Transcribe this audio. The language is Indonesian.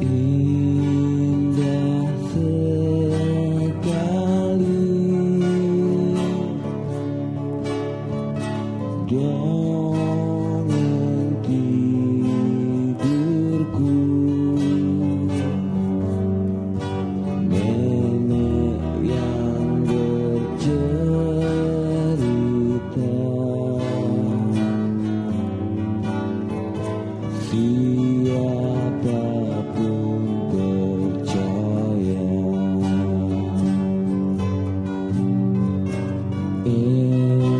Indah sekali 一